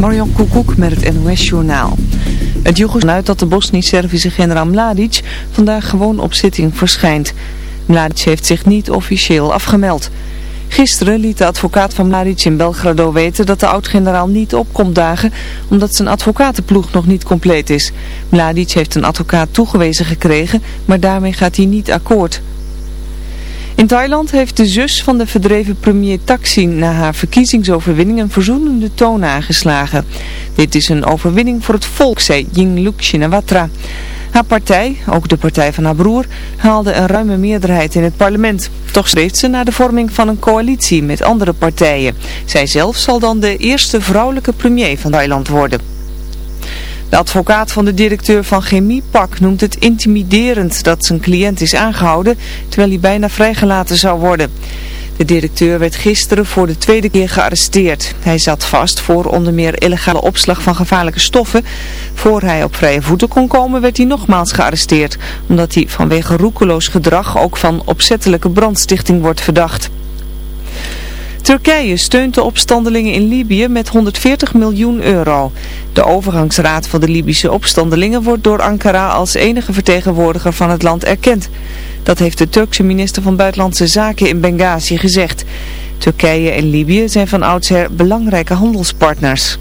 Marion Koekoek met het NOS-journaal. Het joeg uit dat de Bosnisch-Servische generaal Mladic vandaag gewoon op zitting verschijnt. Mladic heeft zich niet officieel afgemeld. Gisteren liet de advocaat van Mladic in Belgrado weten dat de oud-generaal niet opkomt dagen omdat zijn advocatenploeg nog niet compleet is. Mladic heeft een advocaat toegewezen gekregen, maar daarmee gaat hij niet akkoord. In Thailand heeft de zus van de verdreven premier Thaksin na haar verkiezingsoverwinning een verzoenende toon aangeslagen. Dit is een overwinning voor het volk, zei Yingluck Shinawatra. Haar partij, ook de partij van haar broer, haalde een ruime meerderheid in het parlement. Toch streeft ze naar de vorming van een coalitie met andere partijen. Zij zelf zal dan de eerste vrouwelijke premier van Thailand worden. De advocaat van de directeur van Chemiepak noemt het intimiderend dat zijn cliënt is aangehouden, terwijl hij bijna vrijgelaten zou worden. De directeur werd gisteren voor de tweede keer gearresteerd. Hij zat vast voor onder meer illegale opslag van gevaarlijke stoffen. Voor hij op vrije voeten kon komen werd hij nogmaals gearresteerd, omdat hij vanwege roekeloos gedrag ook van opzettelijke brandstichting wordt verdacht. Turkije steunt de opstandelingen in Libië met 140 miljoen euro. De overgangsraad van de Libische opstandelingen wordt door Ankara als enige vertegenwoordiger van het land erkend. Dat heeft de Turkse minister van Buitenlandse Zaken in Benghazi gezegd. Turkije en Libië zijn van oudsher belangrijke handelspartners.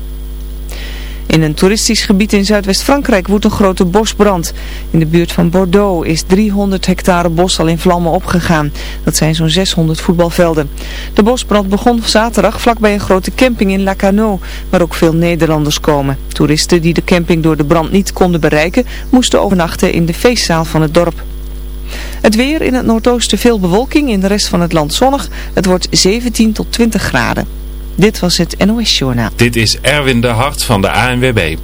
In een toeristisch gebied in Zuidwest-Frankrijk woedt een grote bosbrand. In de buurt van Bordeaux is 300 hectare bos al in vlammen opgegaan. Dat zijn zo'n 600 voetbalvelden. De bosbrand begon zaterdag vlakbij een grote camping in Lacanau, waar ook veel Nederlanders komen. Toeristen die de camping door de brand niet konden bereiken, moesten overnachten in de feestzaal van het dorp. Het weer in het noordoosten veel bewolking, in de rest van het land zonnig. Het wordt 17 tot 20 graden. Dit was het NOS Journaal. Dit is Erwin de Hart van de ANWB.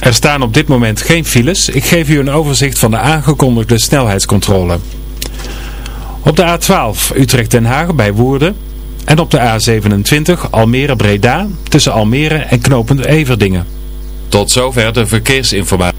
Er staan op dit moment geen files. Ik geef u een overzicht van de aangekondigde snelheidscontrole. Op de A12 Utrecht-Den Haag bij Woerden. En op de A27 Almere-Breda tussen Almere en Knopend Everdingen. Tot zover de verkeersinformatie.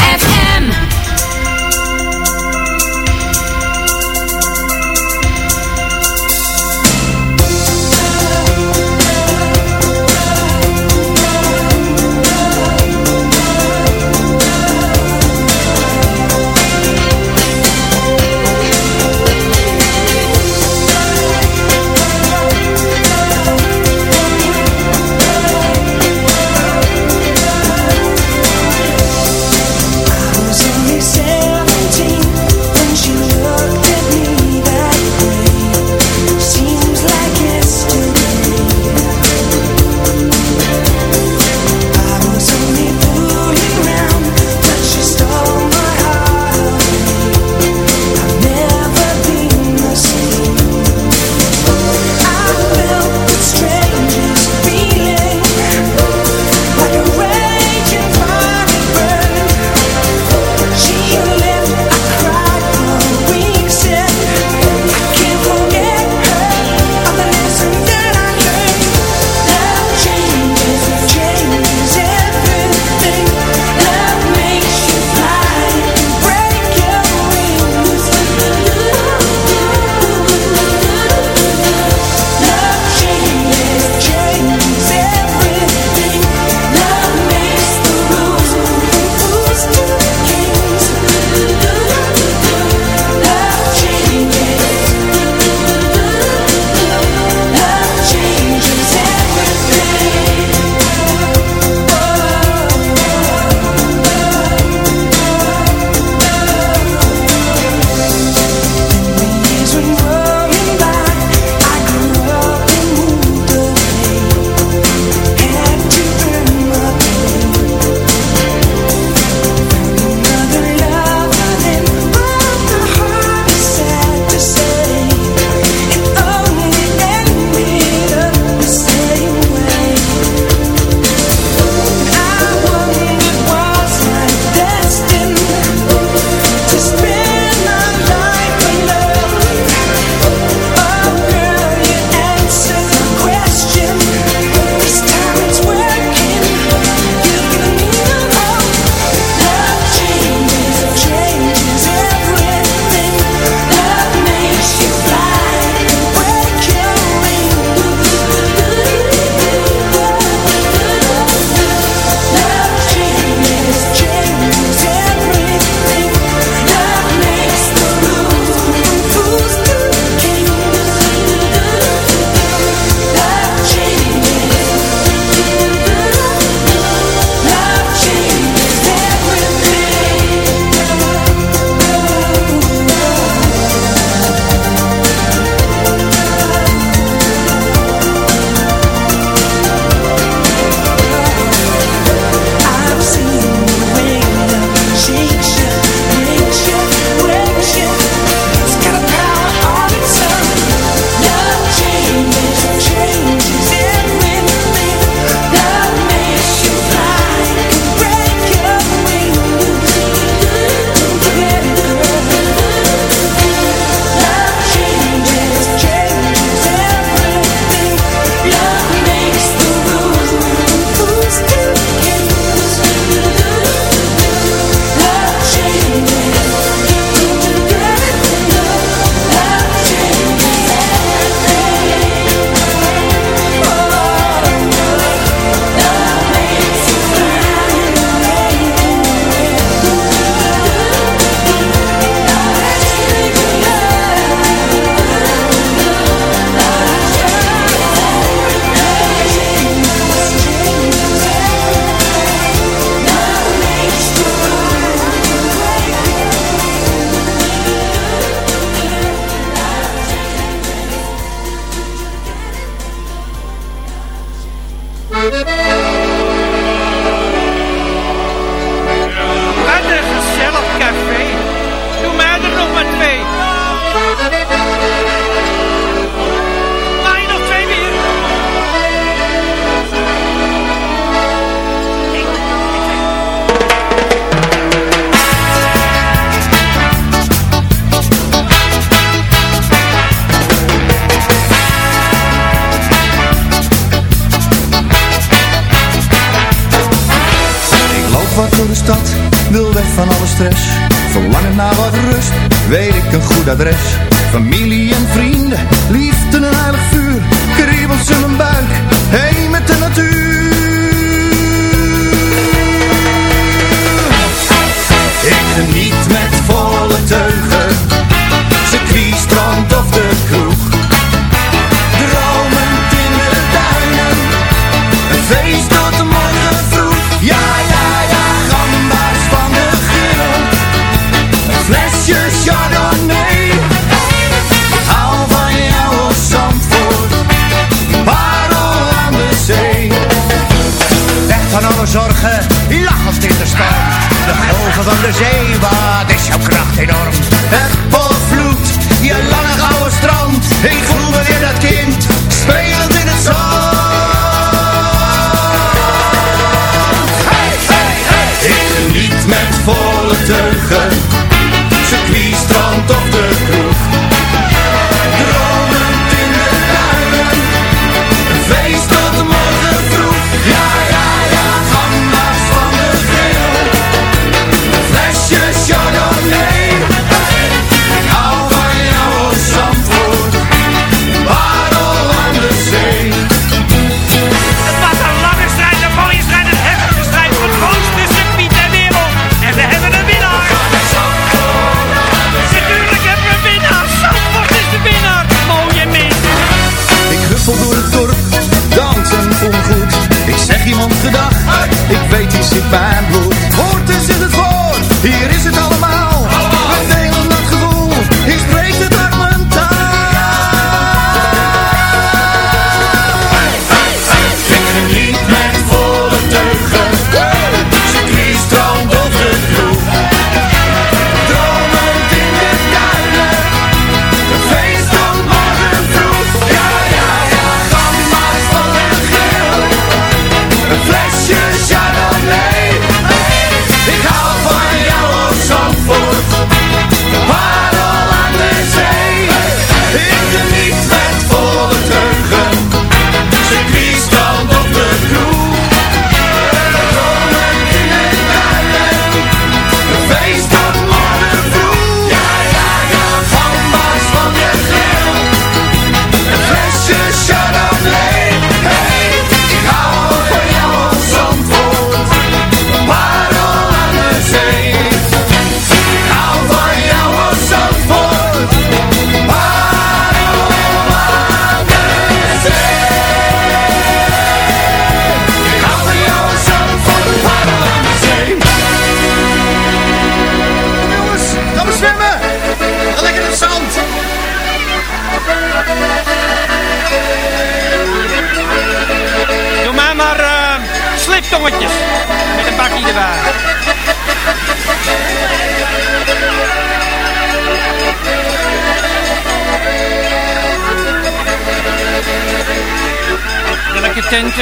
te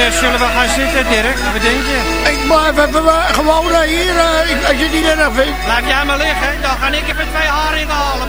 Eh, zullen we gaan zitten, Dirk? Wat denk je? Ik blijf we hebben gewoon eh, hier, eh, als je het niet erg vindt. laat jij maar liggen, dan ga ik even twee haringen halen.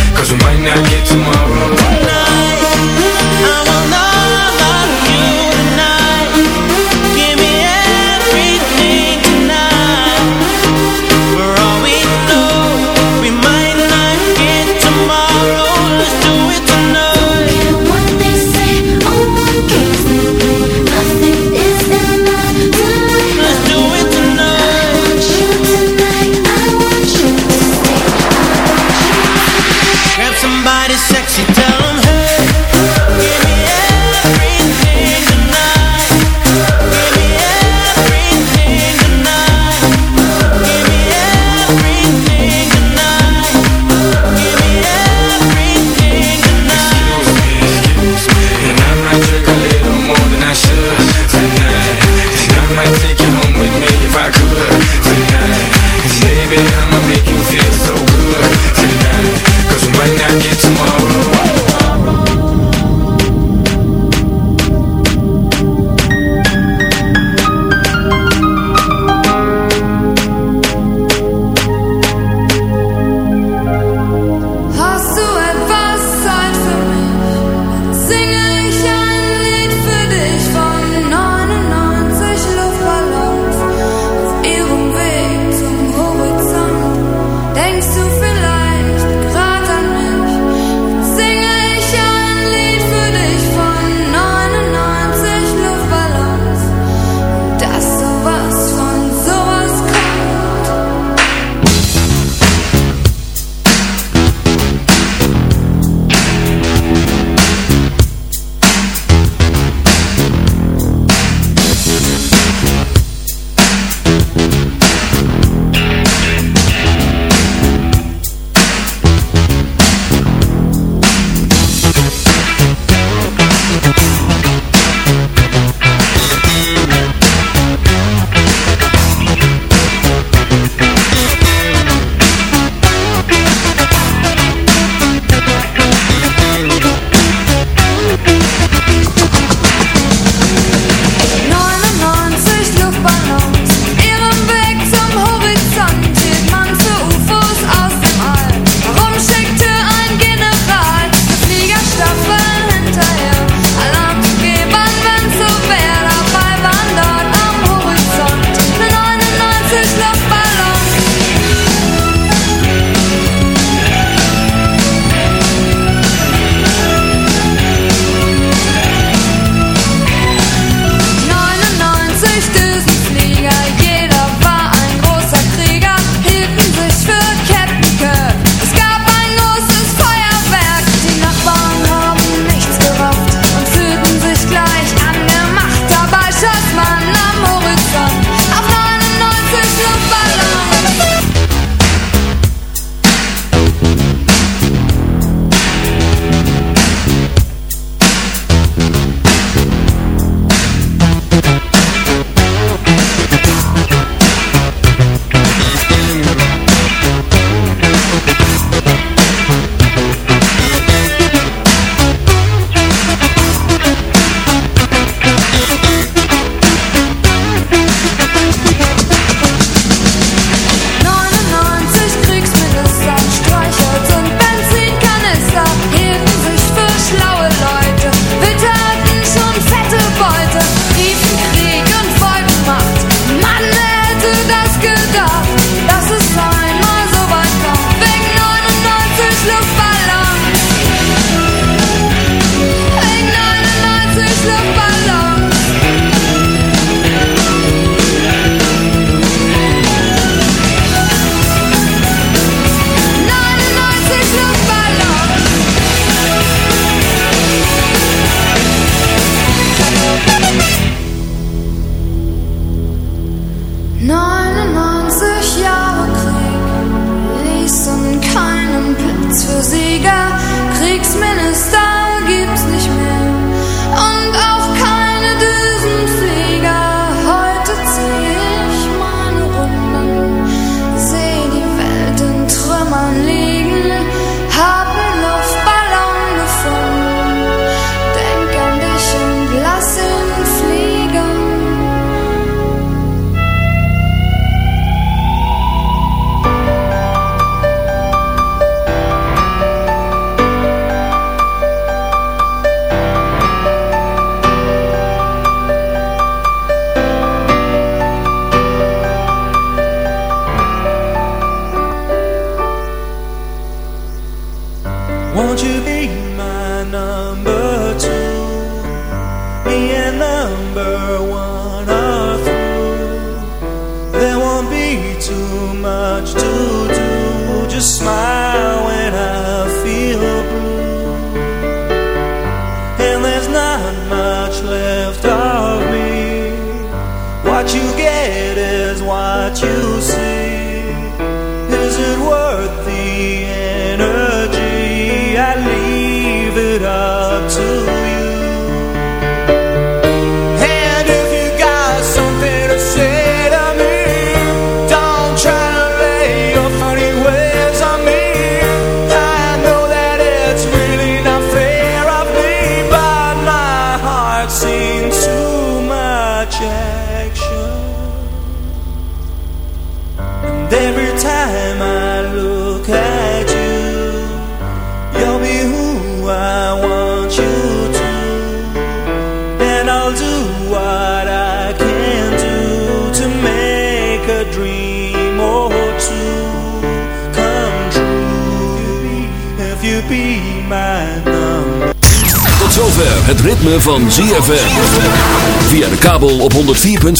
Cause we might not get tomorrow. Give